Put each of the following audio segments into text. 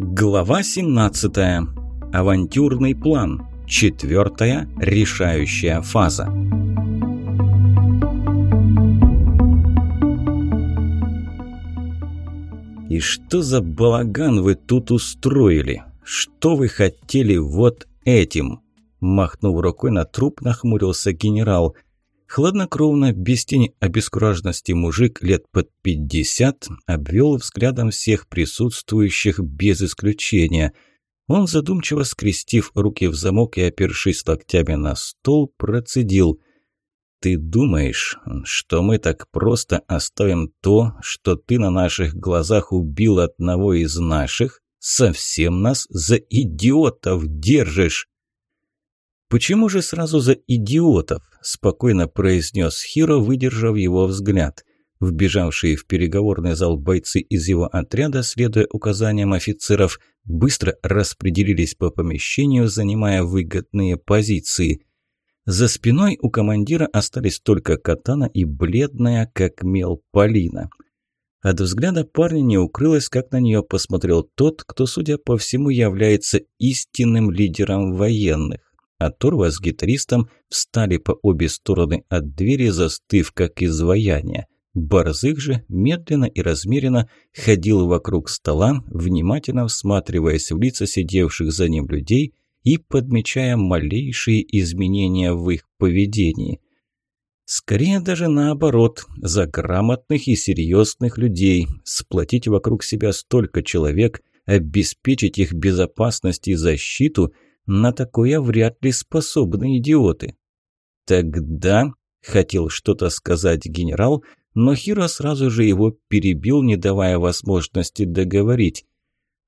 Глава 17. Авантюрный план. Четвертая решающая фаза. И что за балаган вы тут устроили? Что вы хотели вот этим? Махнув рукой на труп, нахмурился генерал – Хладнокровно, без тени обескураженности мужик лет под пятьдесят обвел взглядом всех присутствующих без исключения. Он, задумчиво скрестив руки в замок и опершись локтями на стол, процедил. «Ты думаешь, что мы так просто оставим то, что ты на наших глазах убил одного из наших? Совсем нас за идиотов держишь!» «Почему же сразу за идиотов?» – спокойно произнес Хиро, выдержав его взгляд. Вбежавшие в переговорный зал бойцы из его отряда, следуя указаниям офицеров, быстро распределились по помещению, занимая выгодные позиции. За спиной у командира остались только катана и бледная, как мел, Полина. От взгляда парня не укрылось, как на нее посмотрел тот, кто, судя по всему, является истинным лидером военных а Турва с гитаристом встали по обе стороны от двери, застыв как изваяние. Борзых же медленно и размеренно ходил вокруг стола, внимательно всматриваясь в лица сидевших за ним людей и подмечая малейшие изменения в их поведении. Скорее даже наоборот, за грамотных и серьезных людей, сплотить вокруг себя столько человек, обеспечить их безопасность и защиту – на такое вряд ли способны идиоты. Тогда хотел что-то сказать генерал, но Хиро сразу же его перебил, не давая возможности договорить.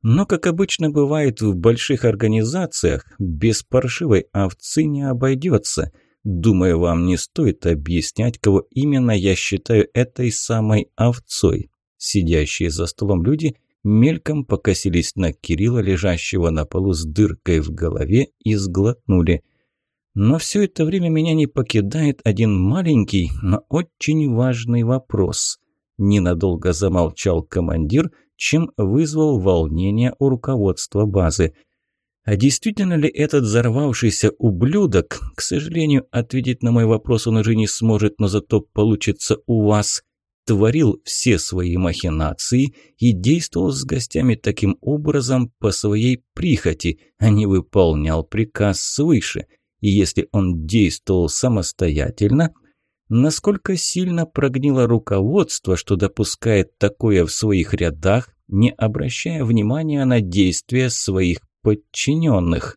Но, как обычно бывает в больших организациях, без паршивой овцы не обойдется. Думаю, вам не стоит объяснять, кого именно я считаю этой самой овцой. Сидящие за столом люди – мельком покосились на Кирилла, лежащего на полу с дыркой в голове, и сглотнули. Но все это время меня не покидает один маленький, но очень важный вопрос. Ненадолго замолчал командир, чем вызвал волнение у руководства базы. А действительно ли этот взорвавшийся ублюдок, к сожалению, ответить на мой вопрос он уже не сможет, но зато получится у вас – творил все свои махинации и действовал с гостями таким образом по своей прихоти, а не выполнял приказ свыше. И если он действовал самостоятельно, насколько сильно прогнило руководство, что допускает такое в своих рядах, не обращая внимания на действия своих подчиненных.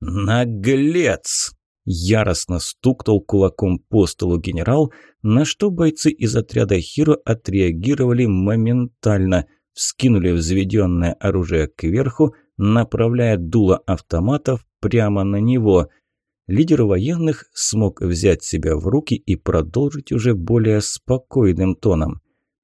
«Наглец!» Яростно стукнул кулаком по столу генерал, на что бойцы из отряда Хиро отреагировали моментально, вскинули взведенное оружие кверху, направляя дуло автоматов прямо на него. Лидер военных смог взять себя в руки и продолжить уже более спокойным тоном.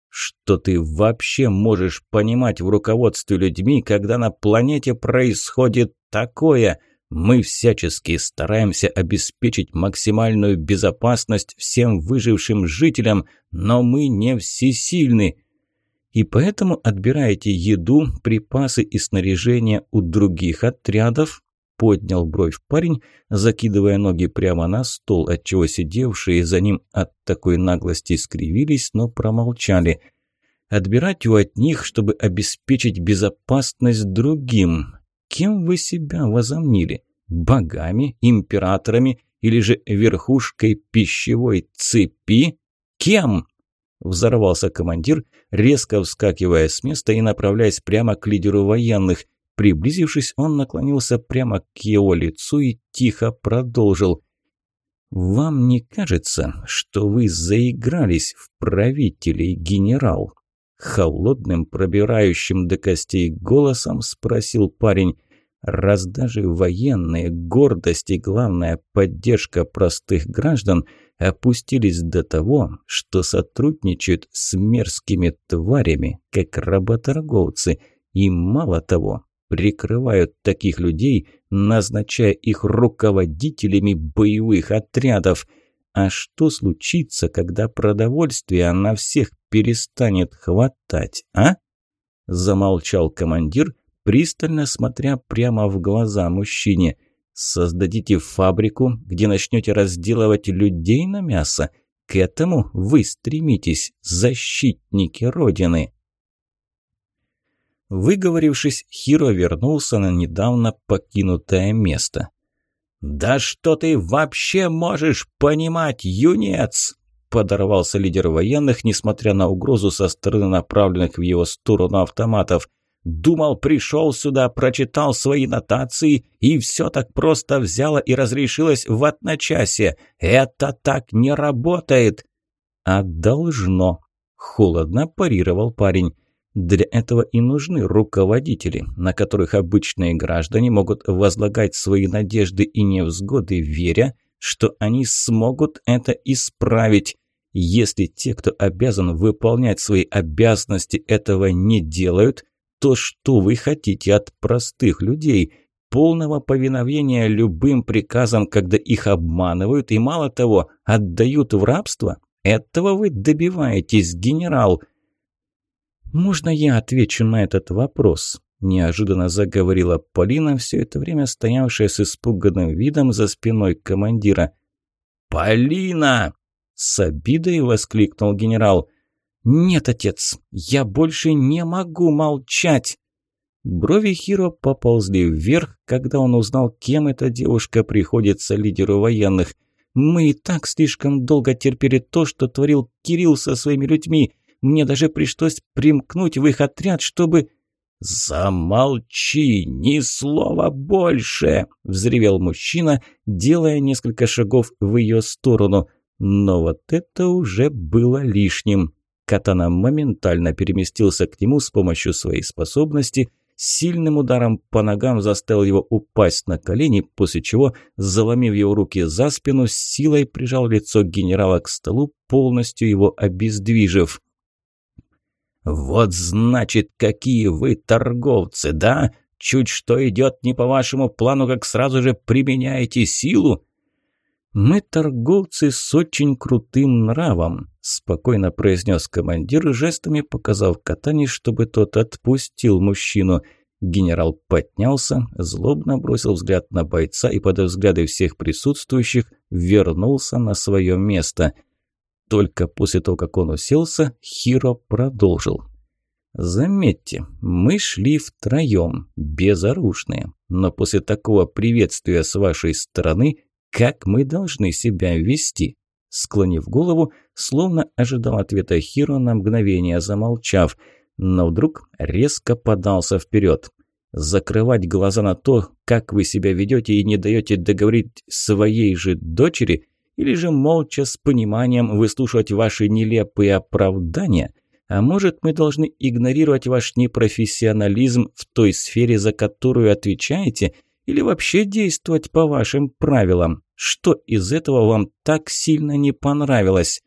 «Что ты вообще можешь понимать в руководстве людьми, когда на планете происходит такое?» Мы всячески стараемся обеспечить максимальную безопасность всем выжившим жителям, но мы не всесильны. И поэтому отбираете еду, припасы и снаряжение у других отрядов, поднял бровь парень, закидывая ноги прямо на стол, отчего сидевшие за ним от такой наглости скривились, но промолчали. Отбирать у от них, чтобы обеспечить безопасность другим. Кем вы себя возомнили? Богами, императорами или же верхушкой пищевой цепи? Кем? Взорвался командир, резко вскакивая с места и направляясь прямо к лидеру военных. Приблизившись, он наклонился прямо к его лицу и тихо продолжил. «Вам не кажется, что вы заигрались в правителей, генерал?» Холодным, пробирающим до костей голосом спросил парень. Раз даже военные, гордость и, главная, поддержка простых граждан опустились до того, что сотрудничают с мерзкими тварями, как работорговцы, и мало того, прикрывают таких людей, назначая их руководителями боевых отрядов. А что случится, когда продовольствия на всех перестанет хватать, а? – замолчал командир, пристально смотря прямо в глаза мужчине. «Создадите фабрику, где начнете разделывать людей на мясо. К этому вы стремитесь, защитники Родины». Выговорившись, Хиро вернулся на недавно покинутое место. «Да что ты вообще можешь понимать, юнец?» Подорвался лидер военных, несмотря на угрозу со стороны направленных в его сторону автоматов. Думал, пришел сюда, прочитал свои нотации, и все так просто взяло и разрешилось в одночасье. Это так не работает. А должно. Холодно парировал парень. Для этого и нужны руководители, на которых обычные граждане могут возлагать свои надежды и невзгоды, веря, что они смогут это исправить. Если те, кто обязан выполнять свои обязанности, этого не делают, то что вы хотите от простых людей? Полного повиновения любым приказам, когда их обманывают и, мало того, отдают в рабство? Этого вы добиваетесь, генерал – «Можно я отвечу на этот вопрос?» – неожиданно заговорила Полина, все это время стоявшая с испуганным видом за спиной командира. «Полина!» – с обидой воскликнул генерал. «Нет, отец, я больше не могу молчать!» Брови Хиро поползли вверх, когда он узнал, кем эта девушка приходится лидеру военных. «Мы и так слишком долго терпели то, что творил Кирилл со своими людьми. Мне даже пришлось примкнуть в их отряд, чтобы...» «Замолчи! Ни слова больше!» – взревел мужчина, делая несколько шагов в ее сторону. Но вот это уже было лишним. Катана моментально переместился к нему с помощью своей способности, сильным ударом по ногам заставил его упасть на колени, после чего, заломив его руки за спину, силой прижал лицо генерала к столу, полностью его обездвижив. «Вот значит, какие вы торговцы, да? Чуть что идет не по вашему плану, как сразу же применяете силу?» «Мы торговцы с очень крутым нравом», – спокойно произнес командир, жестами показав Катани, чтобы тот отпустил мужчину. Генерал поднялся, злобно бросил взгляд на бойца и под взгляды всех присутствующих вернулся на свое место – только после того, как он уселся, Хиро продолжил. Заметьте, мы шли втроем, безоружные. Но после такого приветствия с вашей стороны, как мы должны себя вести? Склонив голову, словно ожидал ответа Хиро на мгновение замолчав, но вдруг резко подался вперед. Закрывать глаза на то, как вы себя ведете и не даете договорить своей же дочери – или же молча с пониманием выслушивать ваши нелепые оправдания? А может, мы должны игнорировать ваш непрофессионализм в той сфере, за которую отвечаете, или вообще действовать по вашим правилам? Что из этого вам так сильно не понравилось?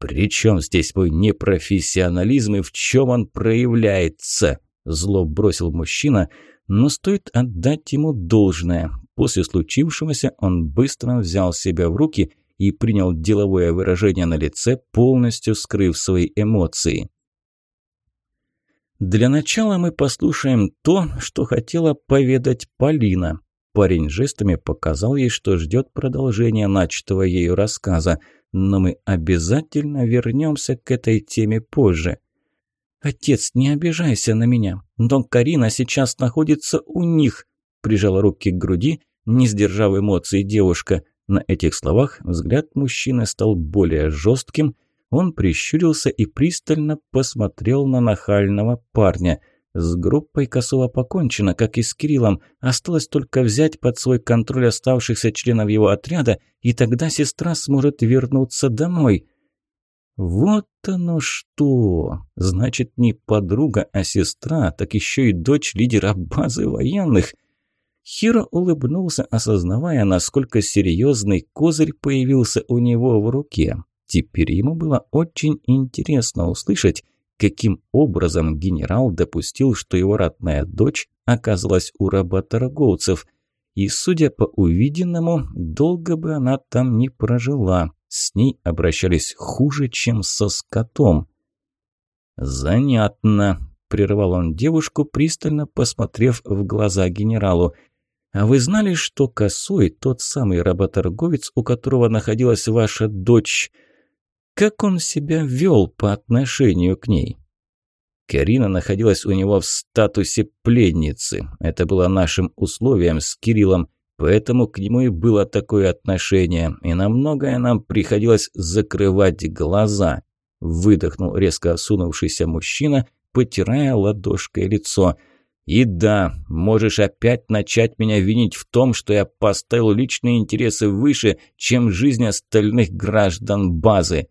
«При чем здесь мой непрофессионализм и в чем он проявляется?» Зло бросил мужчина, но стоит отдать ему должное. После случившегося он быстро взял себя в руки и принял деловое выражение на лице, полностью скрыв свои эмоции. Для начала мы послушаем то, что хотела поведать Полина. Парень жестами показал ей, что ждет продолжения начатого ею рассказа, но мы обязательно вернемся к этой теме позже. «Отец, не обижайся на меня, но Карина сейчас находится у них», прижала руки к груди не сдержав эмоций девушка. На этих словах взгляд мужчины стал более жестким. Он прищурился и пристально посмотрел на нахального парня. С группой Косова покончено, как и с Кириллом. Осталось только взять под свой контроль оставшихся членов его отряда, и тогда сестра сможет вернуться домой. Вот оно что! Значит, не подруга, а сестра, так еще и дочь лидера базы военных – Хиро улыбнулся, осознавая, насколько серьезный козырь появился у него в руке. Теперь ему было очень интересно услышать, каким образом генерал допустил, что его родная дочь оказалась у работорговцев. И, судя по увиденному, долго бы она там не прожила. С ней обращались хуже, чем со скотом. «Занятно», прервал он девушку, пристально посмотрев в глаза генералу. «А вы знали, что Косой, тот самый работорговец, у которого находилась ваша дочь, как он себя вел по отношению к ней?» Карина находилась у него в статусе пленницы. Это было нашим условием с Кириллом, поэтому к нему и было такое отношение, и на многое нам приходилось закрывать глаза. Выдохнул резко осунувшийся мужчина, потирая ладошкой лицо. «И да, можешь опять начать меня винить в том, что я поставил личные интересы выше, чем жизнь остальных граждан базы».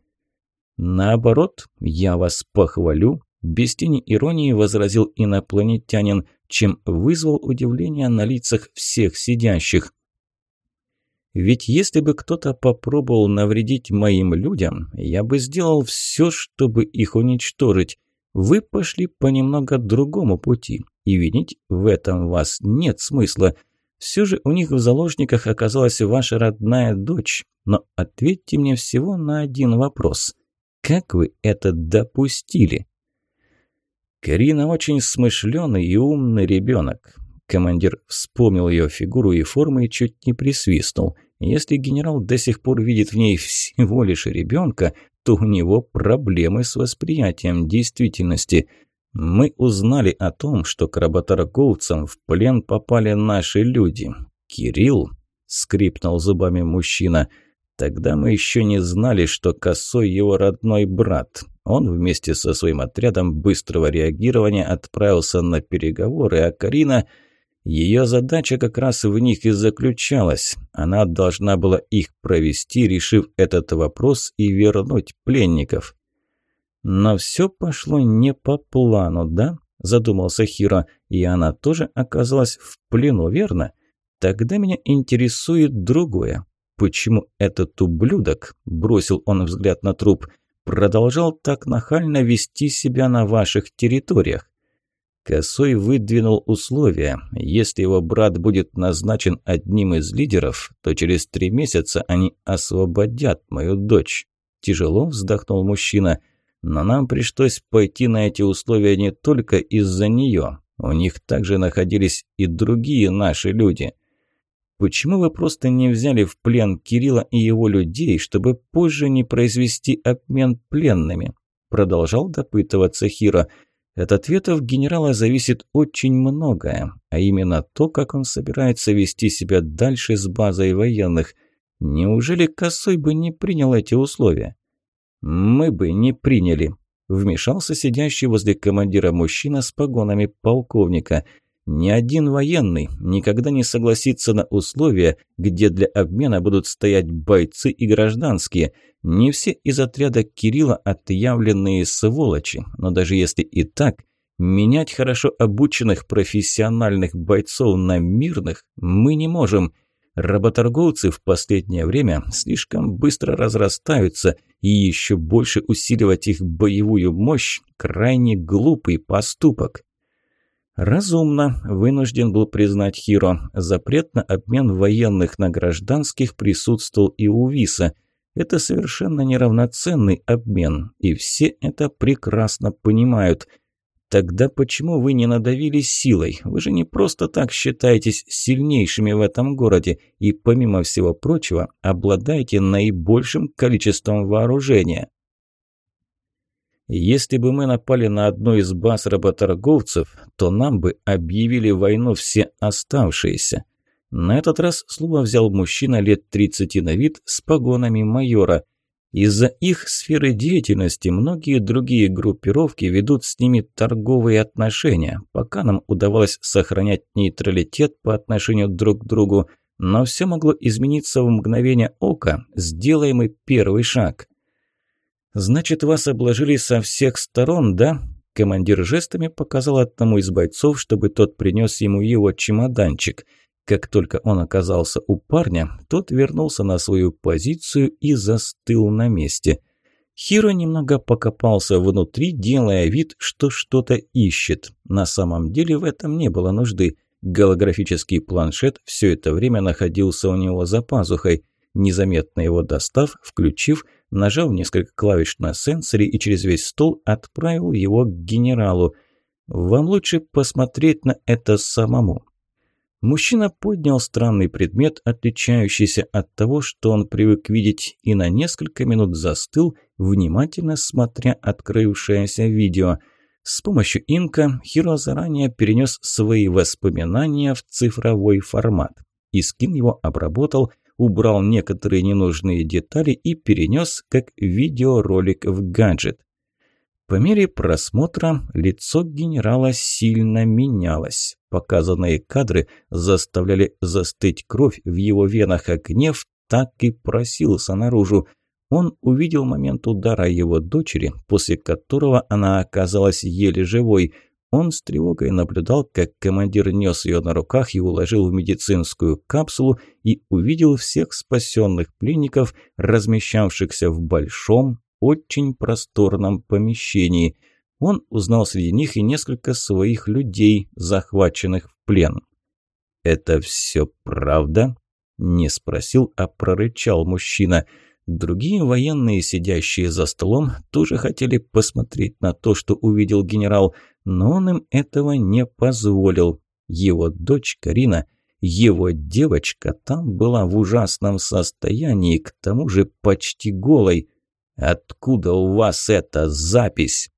«Наоборот, я вас похвалю без тени иронии возразил инопланетянин, чем вызвал удивление на лицах всех сидящих. Ведь если бы кто-то попробовал навредить моим людям, я бы сделал все, чтобы их уничтожить. Вы пошли по немного другому пути, и винить в этом вас нет смысла. Все же у них в заложниках оказалась ваша родная дочь. Но ответьте мне всего на один вопрос. Как вы это допустили? Карина очень смышленый и умный ребенок. Командир вспомнил ее фигуру и формы и чуть не присвистнул. Если генерал до сих пор видит в ней всего лишь ребенка, то у него проблемы с восприятием действительности. Мы узнали о том, что к работорговцам в плен попали наши люди. Кирилл, скрипнул зубами мужчина, тогда мы еще не знали, что Косой его родной брат. Он вместе со своим отрядом быстрого реагирования отправился на переговоры, а Карина... Ее задача как раз в них и заключалась. Она должна была их провести, решив этот вопрос и вернуть пленников. Но все пошло не по плану, да? Задумался Хиро. И она тоже оказалась в плену, верно? Тогда меня интересует другое. Почему этот ублюдок, бросил он взгляд на труп, продолжал так нахально вести себя на ваших территориях. Косой выдвинул условия. Если его брат будет назначен одним из лидеров, то через три месяца они освободят мою дочь. Тяжело вздохнул мужчина. Но нам пришлось пойти на эти условия не только из-за нее. У них также находились и другие наши люди. Почему вы просто не взяли в плен Кирилла и его людей, чтобы позже не произвести обмен пленными?» Продолжал допытываться Хиро. От ответов генерала зависит очень многое, а именно то, как он собирается вести себя дальше с базой военных. Неужели Косой бы не принял эти условия? «Мы бы не приняли», – вмешался сидящий возле командира мужчина с погонами полковника – ни один военный никогда не согласится на условия, где для обмена будут стоять бойцы и гражданские. Не все из отряда Кирилла отъявленные сволочи, но даже если и так, менять хорошо обученных профессиональных бойцов на мирных мы не можем. Работорговцы в последнее время слишком быстро разрастаются, и еще больше усиливать их боевую мощь – крайне глупый поступок. Разумно, вынужден был признать Хиро. Запрет на обмен военных на гражданских присутствовал и у Виса. Это совершенно неравноценный обмен, и все это прекрасно понимают. Тогда почему вы не надавили силой? Вы же не просто так считаетесь сильнейшими в этом городе и, помимо всего прочего, обладаете наибольшим количеством вооружения. Если бы мы напали на одну из баз работорговцев, то нам бы объявили войну все оставшиеся. На этот раз слово взял мужчина лет 30 на вид с погонами майора. Из-за их сферы деятельности многие другие группировки ведут с ними торговые отношения, пока нам удавалось сохранять нейтралитет по отношению друг к другу, но все могло измениться в мгновение ока, сделаем мы первый шаг. «Значит, вас обложили со всех сторон, да?» Командир жестами показал одному из бойцов, чтобы тот принес ему его чемоданчик. Как только он оказался у парня, тот вернулся на свою позицию и застыл на месте. Хиро немного покопался внутри, делая вид, что что-то ищет. На самом деле в этом не было нужды. Голографический планшет все это время находился у него за пазухой. Незаметно его достав, включив – нажал несколько клавиш на сенсоре и через весь стол отправил его к генералу. Вам лучше посмотреть на это самому. Мужчина поднял странный предмет, отличающийся от того, что он привык видеть, и на несколько минут застыл, внимательно смотря открывшееся видео. С помощью инка Хиро заранее перенес свои воспоминания в цифровой формат. Искин его обработал, убрал некоторые ненужные детали и перенес как видеоролик в гаджет. По мере просмотра лицо генерала сильно менялось. Показанные кадры заставляли застыть кровь в его венах, а гнев так и просился наружу. Он увидел момент удара его дочери, после которого она оказалась еле живой. Он с тревогой наблюдал, как командир нес ее на руках и уложил в медицинскую капсулу и увидел всех спасенных пленников, размещавшихся в большом, очень просторном помещении. Он узнал среди них и несколько своих людей, захваченных в плен. «Это все правда?» – не спросил, а прорычал мужчина. Другие военные, сидящие за столом, тоже хотели посмотреть на то, что увидел генерал, но он им этого не позволил. Его дочь Карина – его девочка там была в ужасном состоянии, к тому же почти голой. Откуда у вас эта запись?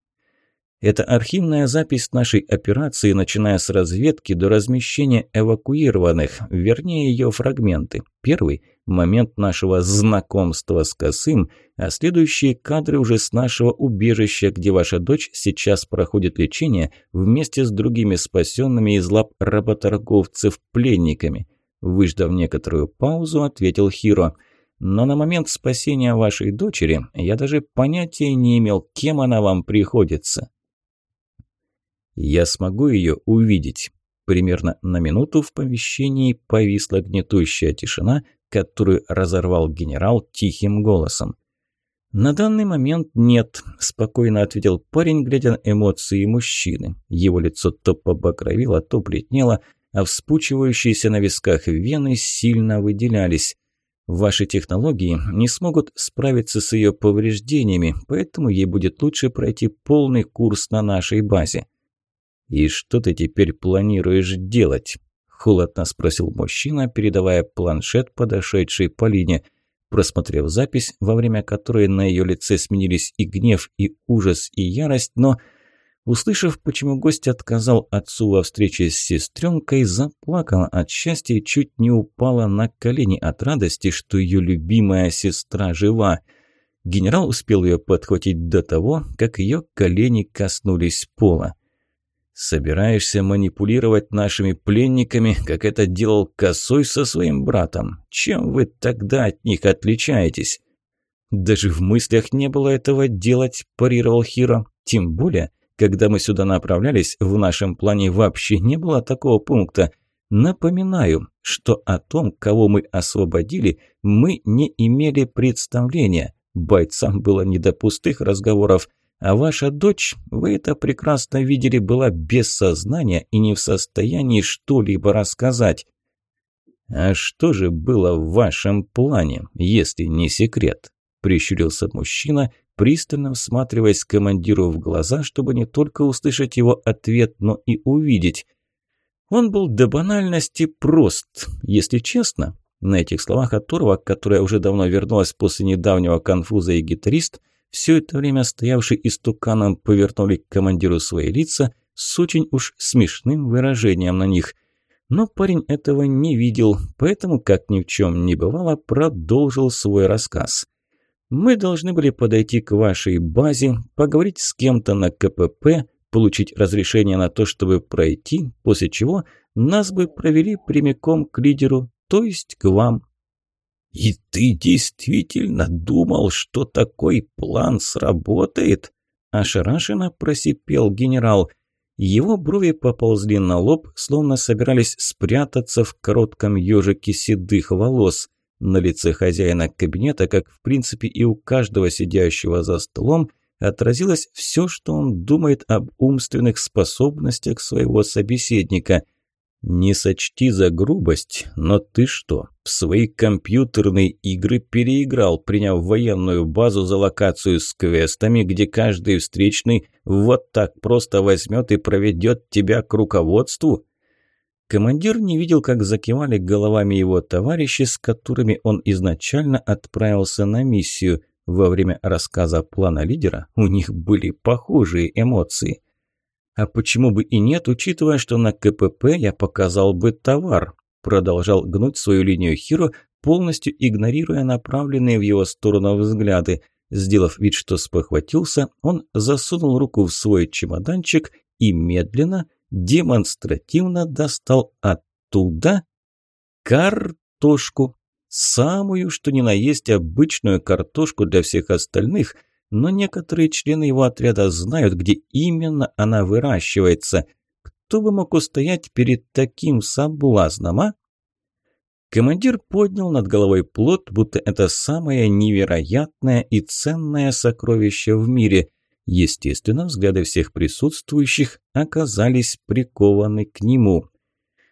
Это архивная запись нашей операции, начиная с разведки до размещения эвакуированных, вернее ее фрагменты. Первый – момент нашего знакомства с Косым, а следующие кадры уже с нашего убежища, где ваша дочь сейчас проходит лечение вместе с другими спасенными из лап работорговцев пленниками. Выждав некоторую паузу, ответил Хиро – но на момент спасения вашей дочери я даже понятия не имел, кем она вам приходится. Я смогу ее увидеть. Примерно на минуту в помещении повисла гнетущая тишина, которую разорвал генерал тихим голосом. «На данный момент нет», – спокойно ответил парень, глядя на эмоции мужчины. Его лицо то побагровило, то бледнело, а вспучивающиеся на висках вены сильно выделялись. Ваши технологии не смогут справиться с ее повреждениями, поэтому ей будет лучше пройти полный курс на нашей базе. «И что ты теперь планируешь делать?» – холодно спросил мужчина, передавая планшет подошедшей Полине. Просмотрев запись, во время которой на ее лице сменились и гнев, и ужас, и ярость, но Услышав, почему гость отказал отцу во встрече с сестренкой, заплакала от счастья и чуть не упала на колени от радости, что ее любимая сестра жива. Генерал успел ее подхватить до того, как ее колени коснулись пола. «Собираешься манипулировать нашими пленниками, как это делал Косой со своим братом? Чем вы тогда от них отличаетесь?» «Даже в мыслях не было этого делать», – парировал Хиро. «Тем более, когда мы сюда направлялись, в нашем плане вообще не было такого пункта. Напоминаю, что о том, кого мы освободили, мы не имели представления. Бойцам было не до пустых разговоров. А ваша дочь, вы это прекрасно видели, была без сознания и не в состоянии что-либо рассказать. «А что же было в вашем плане, если не секрет?» – прищурился мужчина, пристально всматриваясь командиру в глаза, чтобы не только услышать его ответ, но и увидеть. Он был до банальности прост, если честно. На этих словах Аторова, которая уже давно вернулась после недавнего конфуза и гитарист, все это время стоявший истуканом повернули к командиру свои лица с очень уж смешным выражением на них. Но парень этого не видел, поэтому, как ни в чем не бывало, продолжил свой рассказ. Мы должны были подойти к вашей базе, поговорить с кем-то на КПП, получить разрешение на то, чтобы пройти, после чего нас бы провели прямиком к лидеру, то есть к вам. «И ты действительно думал, что такой план сработает?» Ошарашенно просипел генерал. Его брови поползли на лоб, словно собирались спрятаться в коротком ежике седых волос – на лице хозяина кабинета, как в принципе и у каждого сидящего за столом, отразилось все, что он думает об умственных способностях своего собеседника. «Не сочти за грубость, но ты что, в свои компьютерные игры переиграл, приняв военную базу за локацию с квестами, где каждый встречный вот так просто возьмет и проведет тебя к руководству?» Командир не видел, как закивали головами его товарищи, с которыми он изначально отправился на миссию. Во время рассказа плана лидера у них были похожие эмоции – а почему бы и нет, учитывая, что на КПП я показал бы товар? Продолжал гнуть свою линию Хиро, полностью игнорируя направленные в его сторону взгляды. Сделав вид, что спохватился, он засунул руку в свой чемоданчик и медленно, демонстративно достал оттуда картошку. Самую, что ни на есть, обычную картошку для всех остальных – но некоторые члены его отряда знают, где именно она выращивается. Кто бы мог устоять перед таким соблазном, а? Командир поднял над головой плод, будто это самое невероятное и ценное сокровище в мире. Естественно, взгляды всех присутствующих оказались прикованы к нему.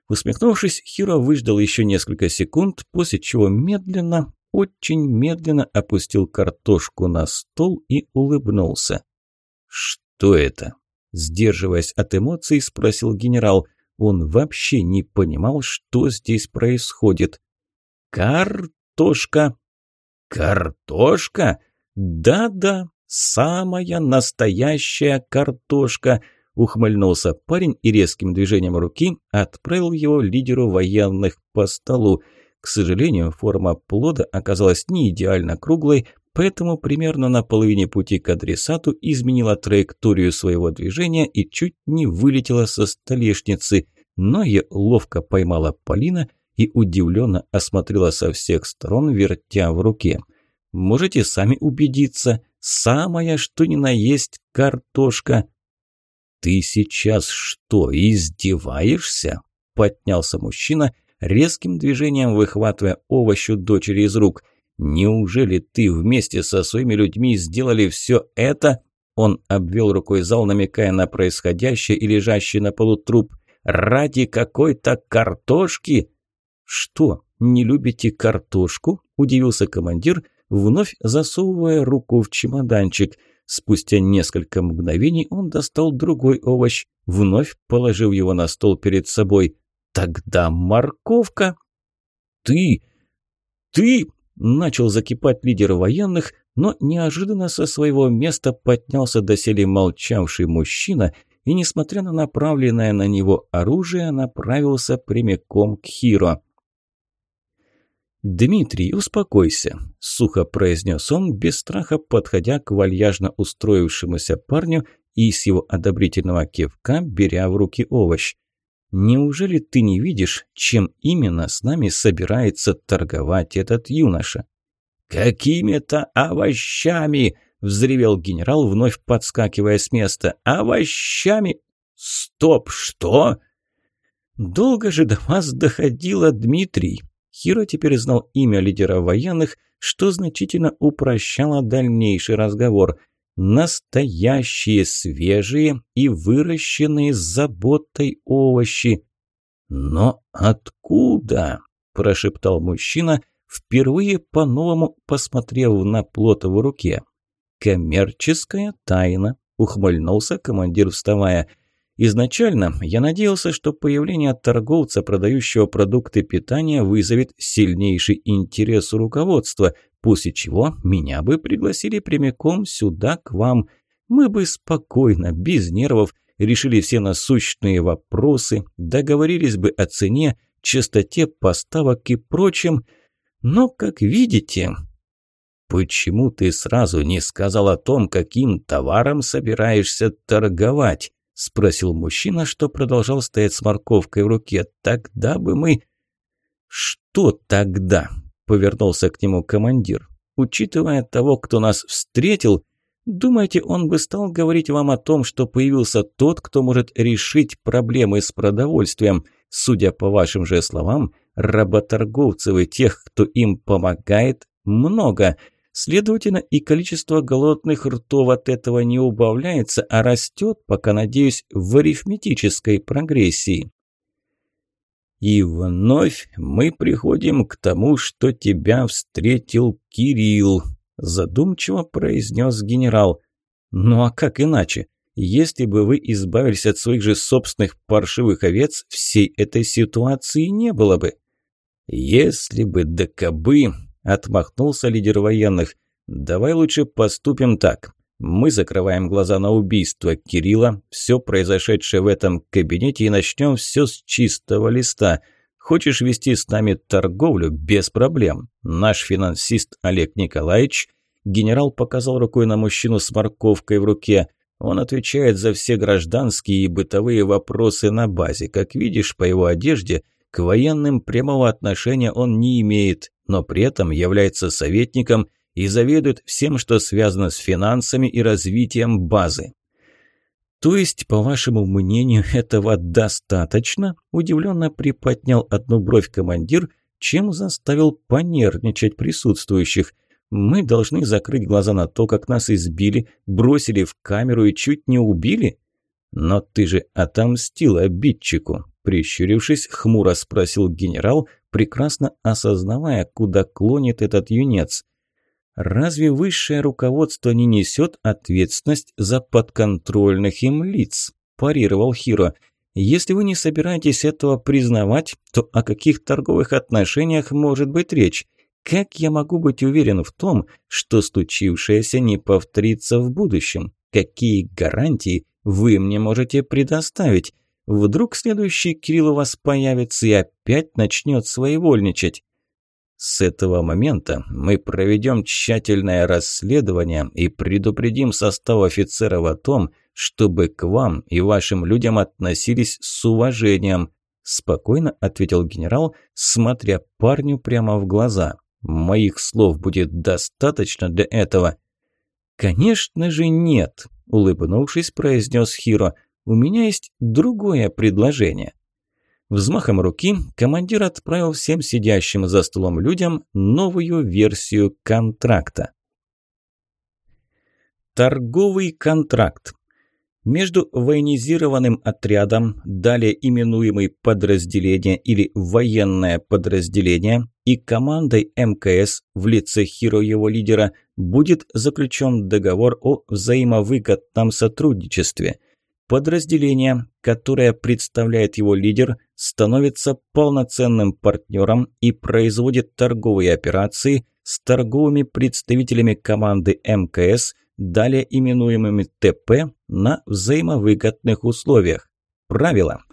Усмехнувшись, Хиро выждал еще несколько секунд, после чего медленно, очень медленно опустил картошку на стол и улыбнулся. «Что это?» Сдерживаясь от эмоций, спросил генерал. Он вообще не понимал, что здесь происходит. «Картошка!» «Картошка? Да-да, самая настоящая картошка!» Ухмыльнулся парень и резким движением руки отправил его лидеру военных по столу – к сожалению, форма плода оказалась не идеально круглой, поэтому примерно на половине пути к адресату изменила траекторию своего движения и чуть не вылетела со столешницы, но ее ловко поймала Полина и удивленно осмотрела со всех сторон, вертя в руке. «Можете сами убедиться, самая что ни на есть картошка». «Ты сейчас что, издеваешься?» – поднялся мужчина – резким движением выхватывая овощу дочери из рук. «Неужели ты вместе со своими людьми сделали все это?» Он обвел рукой зал, намекая на происходящее и лежащий на полу труп. «Ради какой-то картошки?» «Что, не любите картошку?» – удивился командир, вновь засовывая руку в чемоданчик. Спустя несколько мгновений он достал другой овощ, вновь положив его на стол перед собой. Тогда морковка. Ты, ты, начал закипать лидер военных, но неожиданно со своего места поднялся доселе молчавший мужчина и, несмотря на направленное на него оружие, направился прямиком к Хиро. «Дмитрий, успокойся», – сухо произнес он, без страха подходя к вальяжно устроившемуся парню и с его одобрительного кивка беря в руки овощ. Неужели ты не видишь, чем именно с нами собирается торговать этот юноша? Какими-то овощами, взревел генерал, вновь подскакивая с места. Овощами? Стоп, что? Долго же до вас доходило, Дмитрий. Хиро теперь знал имя лидера военных, что значительно упрощало дальнейший разговор настоящие, свежие и выращенные с заботой овощи. «Но откуда?» – прошептал мужчина, впервые по-новому посмотрев на плод в руке. «Коммерческая тайна», – ухмыльнулся командир, вставая. «Изначально я надеялся, что появление торговца, продающего продукты питания, вызовет сильнейший интерес у руководства – после чего меня бы пригласили прямиком сюда к вам. Мы бы спокойно, без нервов, решили все насущные вопросы, договорились бы о цене, частоте поставок и прочем. Но, как видите... «Почему ты сразу не сказал о том, каким товаром собираешься торговать?» – спросил мужчина, что продолжал стоять с морковкой в руке. «Тогда бы мы...» «Что тогда?» повернулся к нему командир. «Учитывая того, кто нас встретил, думаете, он бы стал говорить вам о том, что появился тот, кто может решить проблемы с продовольствием? Судя по вашим же словам, работорговцев и тех, кто им помогает, много». Следовательно, и количество голодных ртов от этого не убавляется, а растет, пока, надеюсь, в арифметической прогрессии. И вновь мы приходим к тому, что тебя встретил Кирилл, задумчиво произнес генерал. Ну а как иначе? Если бы вы избавились от своих же собственных паршивых овец, всей этой ситуации не было бы. Если бы да кабы, отмахнулся лидер военных. Давай лучше поступим так. Мы закрываем глаза на убийство Кирилла, все произошедшее в этом кабинете и начнем все с чистого листа. Хочешь вести с нами торговлю? Без проблем. Наш финансист Олег Николаевич, генерал показал рукой на мужчину с морковкой в руке. Он отвечает за все гражданские и бытовые вопросы на базе. Как видишь по его одежде, к военным прямого отношения он не имеет, но при этом является советником – и заведует всем, что связано с финансами и развитием базы. То есть, по вашему мнению, этого достаточно? Удивленно приподнял одну бровь командир, чем заставил понервничать присутствующих. Мы должны закрыть глаза на то, как нас избили, бросили в камеру и чуть не убили? Но ты же отомстил обидчику, прищурившись, хмуро спросил генерал, прекрасно осознавая, куда клонит этот юнец. Разве высшее руководство не несет ответственность за подконтрольных им лиц? Парировал Хиро. Если вы не собираетесь этого признавать, то о каких торговых отношениях может быть речь? Как я могу быть уверен в том, что случившееся не повторится в будущем? Какие гарантии вы мне можете предоставить? Вдруг следующий Кирилл у вас появится и опять начнет своевольничать? С этого момента мы проведем тщательное расследование и предупредим состав офицеров о том, чтобы к вам и вашим людям относились с уважением», – спокойно ответил генерал, смотря парню прямо в глаза. «Моих слов будет достаточно для этого». «Конечно же нет», – улыбнувшись, произнес Хиро. «У меня есть другое предложение». Взмахом руки командир отправил всем сидящим за столом людям новую версию контракта. Торговый контракт. Между военизированным отрядом, далее именуемый подразделение или военное подразделение, и командой МКС в лице Хиро его лидера будет заключен договор о взаимовыгодном сотрудничестве – Подразделение, которое представляет его лидер, становится полноценным партнером и производит торговые операции с торговыми представителями команды МКС, далее именуемыми ТП, на взаимовыгодных условиях. Правило.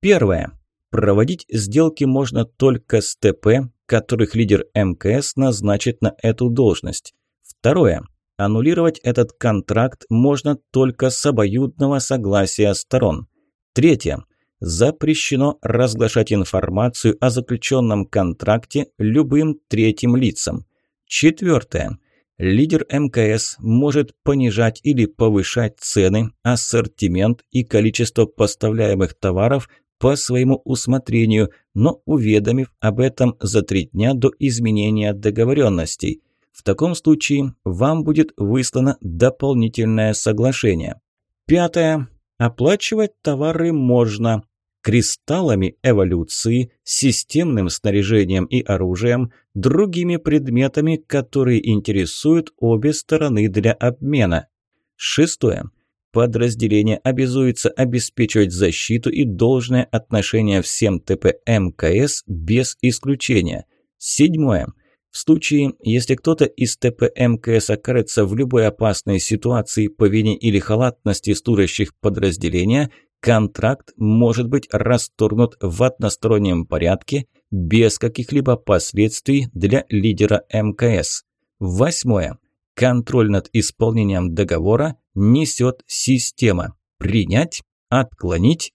Первое. Проводить сделки можно только с ТП, которых лидер МКС назначит на эту должность. Второе. Аннулировать этот контракт можно только с обоюдного согласия сторон. Третье. Запрещено разглашать информацию о заключенном контракте любым третьим лицам. Четвертое. Лидер МКС может понижать или повышать цены, ассортимент и количество поставляемых товаров по своему усмотрению, но уведомив об этом за три дня до изменения договоренностей. В таком случае вам будет выслано дополнительное соглашение. Пятое. Оплачивать товары можно кристаллами эволюции, системным снаряжением и оружием, другими предметами, которые интересуют обе стороны для обмена. Шестое. Подразделение обязуется обеспечивать защиту и должное отношение всем ТП МКС без исключения. Седьмое. В случае, если кто-то из ТП МКС окажется в любой опасной ситуации по вине или халатности служащих подразделения, контракт может быть расторгнут в одностороннем порядке без каких-либо последствий для лидера МКС. Восьмое. Контроль над исполнением договора несет система. Принять, отклонить,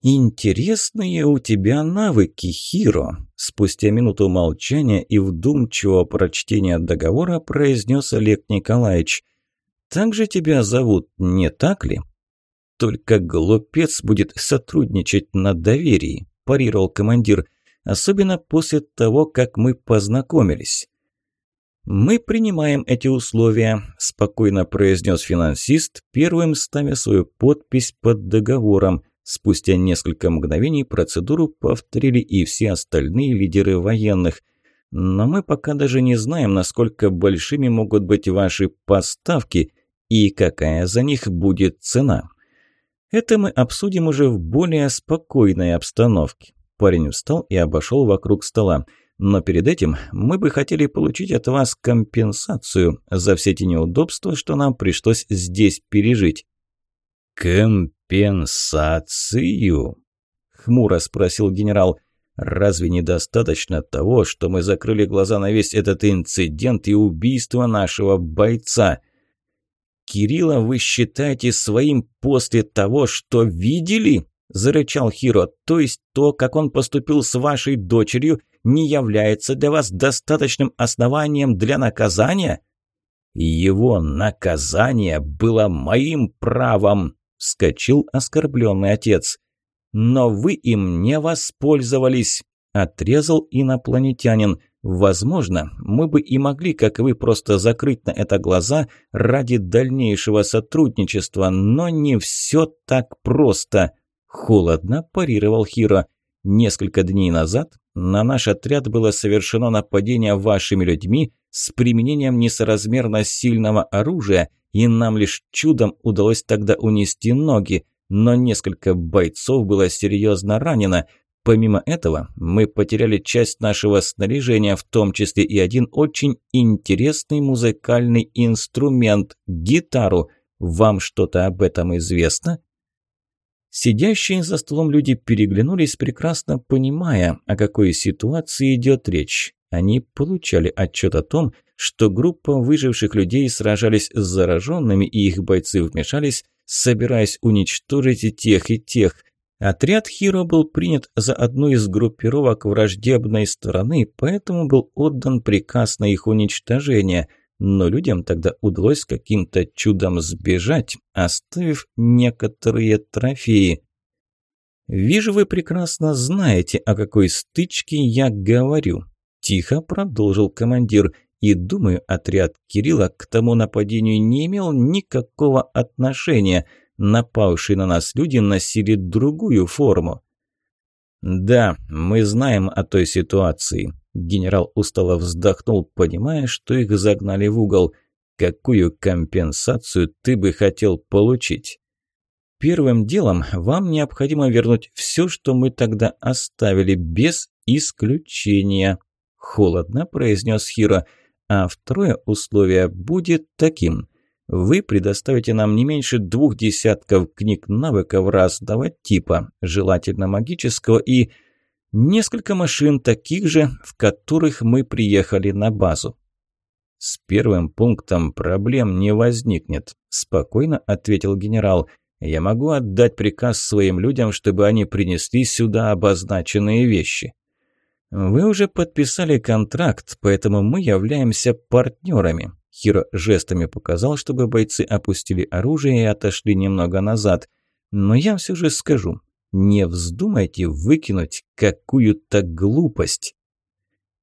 «Интересные у тебя навыки, Хиро», – спустя минуту молчания и вдумчивого прочтения договора произнес Олег Николаевич. «Так же тебя зовут, не так ли?» «Только глупец будет сотрудничать на доверии», – парировал командир, «особенно после того, как мы познакомились». «Мы принимаем эти условия», – спокойно произнес финансист, первым ставя свою подпись под договором – Спустя несколько мгновений процедуру повторили и все остальные лидеры военных. Но мы пока даже не знаем, насколько большими могут быть ваши поставки и какая за них будет цена. Это мы обсудим уже в более спокойной обстановке. Парень встал и обошел вокруг стола. Но перед этим мы бы хотели получить от вас компенсацию за все те неудобства, что нам пришлось здесь пережить. «Компенсацию?» – хмуро спросил генерал. «Разве недостаточно того, что мы закрыли глаза на весь этот инцидент и убийство нашего бойца?» «Кирилла вы считаете своим после того, что видели?» – зарычал Хиро. «То есть то, как он поступил с вашей дочерью, не является для вас достаточным основанием для наказания?» «Его наказание было моим правом», – вскочил оскорбленный отец. «Но вы им не воспользовались», – отрезал инопланетянин. «Возможно, мы бы и могли, как вы, просто закрыть на это глаза ради дальнейшего сотрудничества, но не все так просто», – холодно парировал Хиро. «Несколько дней назад на наш отряд было совершено нападение вашими людьми с применением несоразмерно сильного оружия, и нам лишь чудом удалось тогда унести ноги, но несколько бойцов было серьезно ранено. Помимо этого, мы потеряли часть нашего снаряжения, в том числе и один очень интересный музыкальный инструмент – гитару. Вам что-то об этом известно? Сидящие за столом люди переглянулись, прекрасно понимая, о какой ситуации идет речь. Они получали отчет о том, что группа выживших людей сражались с зараженными, и их бойцы вмешались, собираясь уничтожить и тех, и тех. Отряд Хиро был принят за одну из группировок враждебной стороны, поэтому был отдан приказ на их уничтожение – но людям тогда удалось каким-то чудом сбежать, оставив некоторые трофеи. «Вижу, вы прекрасно знаете, о какой стычке я говорю», – тихо продолжил командир. «И думаю, отряд Кирилла к тому нападению не имел никакого отношения. Напавшие на нас люди носили другую форму». «Да, мы знаем о той ситуации», Генерал устало вздохнул, понимая, что их загнали в угол. Какую компенсацию ты бы хотел получить? Первым делом вам необходимо вернуть все, что мы тогда оставили, без исключения. Холодно произнес Хиро. А второе условие будет таким. Вы предоставите нам не меньше двух десятков книг навыков разного типа, желательно магического и Несколько машин таких же, в которых мы приехали на базу. «С первым пунктом проблем не возникнет», – спокойно ответил генерал. «Я могу отдать приказ своим людям, чтобы они принесли сюда обозначенные вещи». «Вы уже подписали контракт, поэтому мы являемся партнерами». Хиро жестами показал, чтобы бойцы опустили оружие и отошли немного назад. «Но я все же скажу, не вздумайте выкинуть какую-то глупость.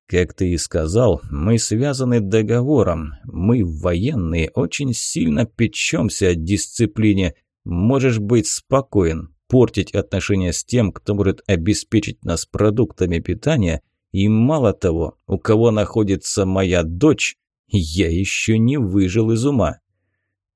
Как ты и сказал, мы связаны договором. Мы, военные, очень сильно печемся о дисциплине. Можешь быть спокоен. Портить отношения с тем, кто может обеспечить нас продуктами питания, и мало того, у кого находится моя дочь, я еще не выжил из ума.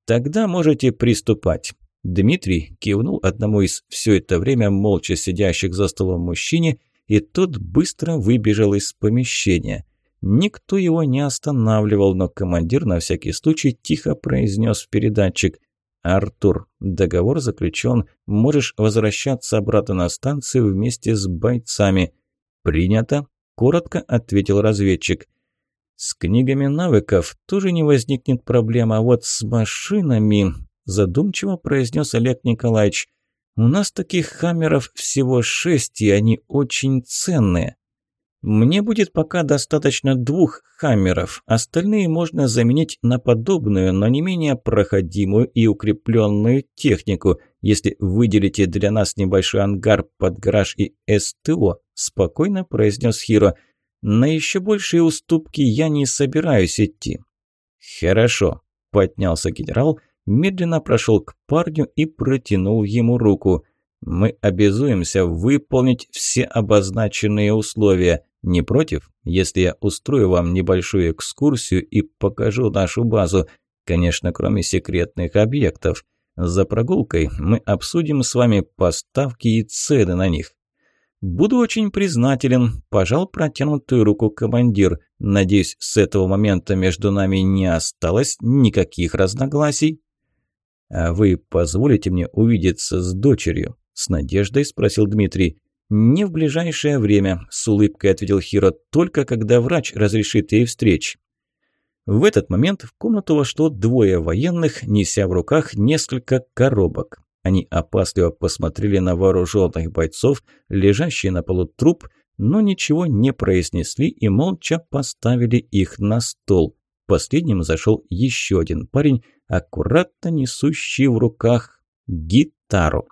Тогда можете приступать. Дмитрий кивнул одному из все это время молча сидящих за столом мужчине, и тот быстро выбежал из помещения. Никто его не останавливал, но командир на всякий случай тихо произнес в передатчик «Артур, договор заключен, можешь возвращаться обратно на станцию вместе с бойцами». «Принято», – коротко ответил разведчик. «С книгами навыков тоже не возникнет проблема, а вот с машинами...» задумчиво произнес Олег Николаевич. «У нас таких хаммеров всего шесть, и они очень ценные. Мне будет пока достаточно двух хаммеров, остальные можно заменить на подобную, но не менее проходимую и укрепленную технику, если выделите для нас небольшой ангар под гараж и СТО», спокойно произнес Хиро. «На еще большие уступки я не собираюсь идти». «Хорошо», – поднялся генерал – медленно прошел к парню и протянул ему руку. Мы обязуемся выполнить все обозначенные условия. Не против, если я устрою вам небольшую экскурсию и покажу нашу базу, конечно, кроме секретных объектов. За прогулкой мы обсудим с вами поставки и цены на них. «Буду очень признателен», – пожал протянутую руку командир. «Надеюсь, с этого момента между нами не осталось никаких разногласий». «А вы позволите мне увидеться с дочерью?» – с надеждой спросил Дмитрий. «Не в ближайшее время», – с улыбкой ответил Хиро, – «только когда врач разрешит ей встреч». В этот момент в комнату вошло двое военных, неся в руках несколько коробок. Они опасливо посмотрели на вооруженных бойцов, лежащие на полу труп, но ничего не произнесли и молча поставили их на стол. Последним зашел еще один парень, аккуратно несущий в руках гитару.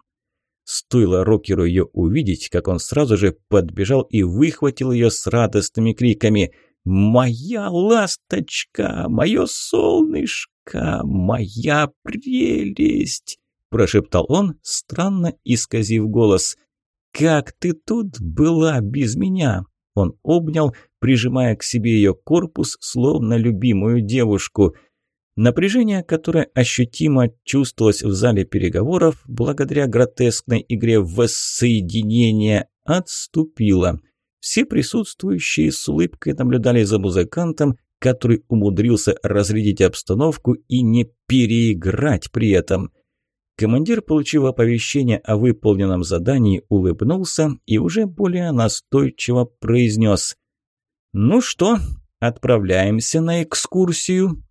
Стоило рокеру ее увидеть, как он сразу же подбежал и выхватил ее с радостными криками «Моя ласточка! Мое солнышко! Моя прелесть!» – прошептал он, странно исказив голос. «Как ты тут была без меня?» Он обнял, прижимая к себе ее корпус, словно любимую девушку. Напряжение, которое ощутимо чувствовалось в зале переговоров, благодаря гротескной игре воссоединения, отступило. Все присутствующие с улыбкой наблюдали за музыкантом, который умудрился разрядить обстановку и не переиграть при этом. Командир, получив оповещение о выполненном задании, улыбнулся и уже более настойчиво произнес «Ну что, отправляемся на экскурсию?»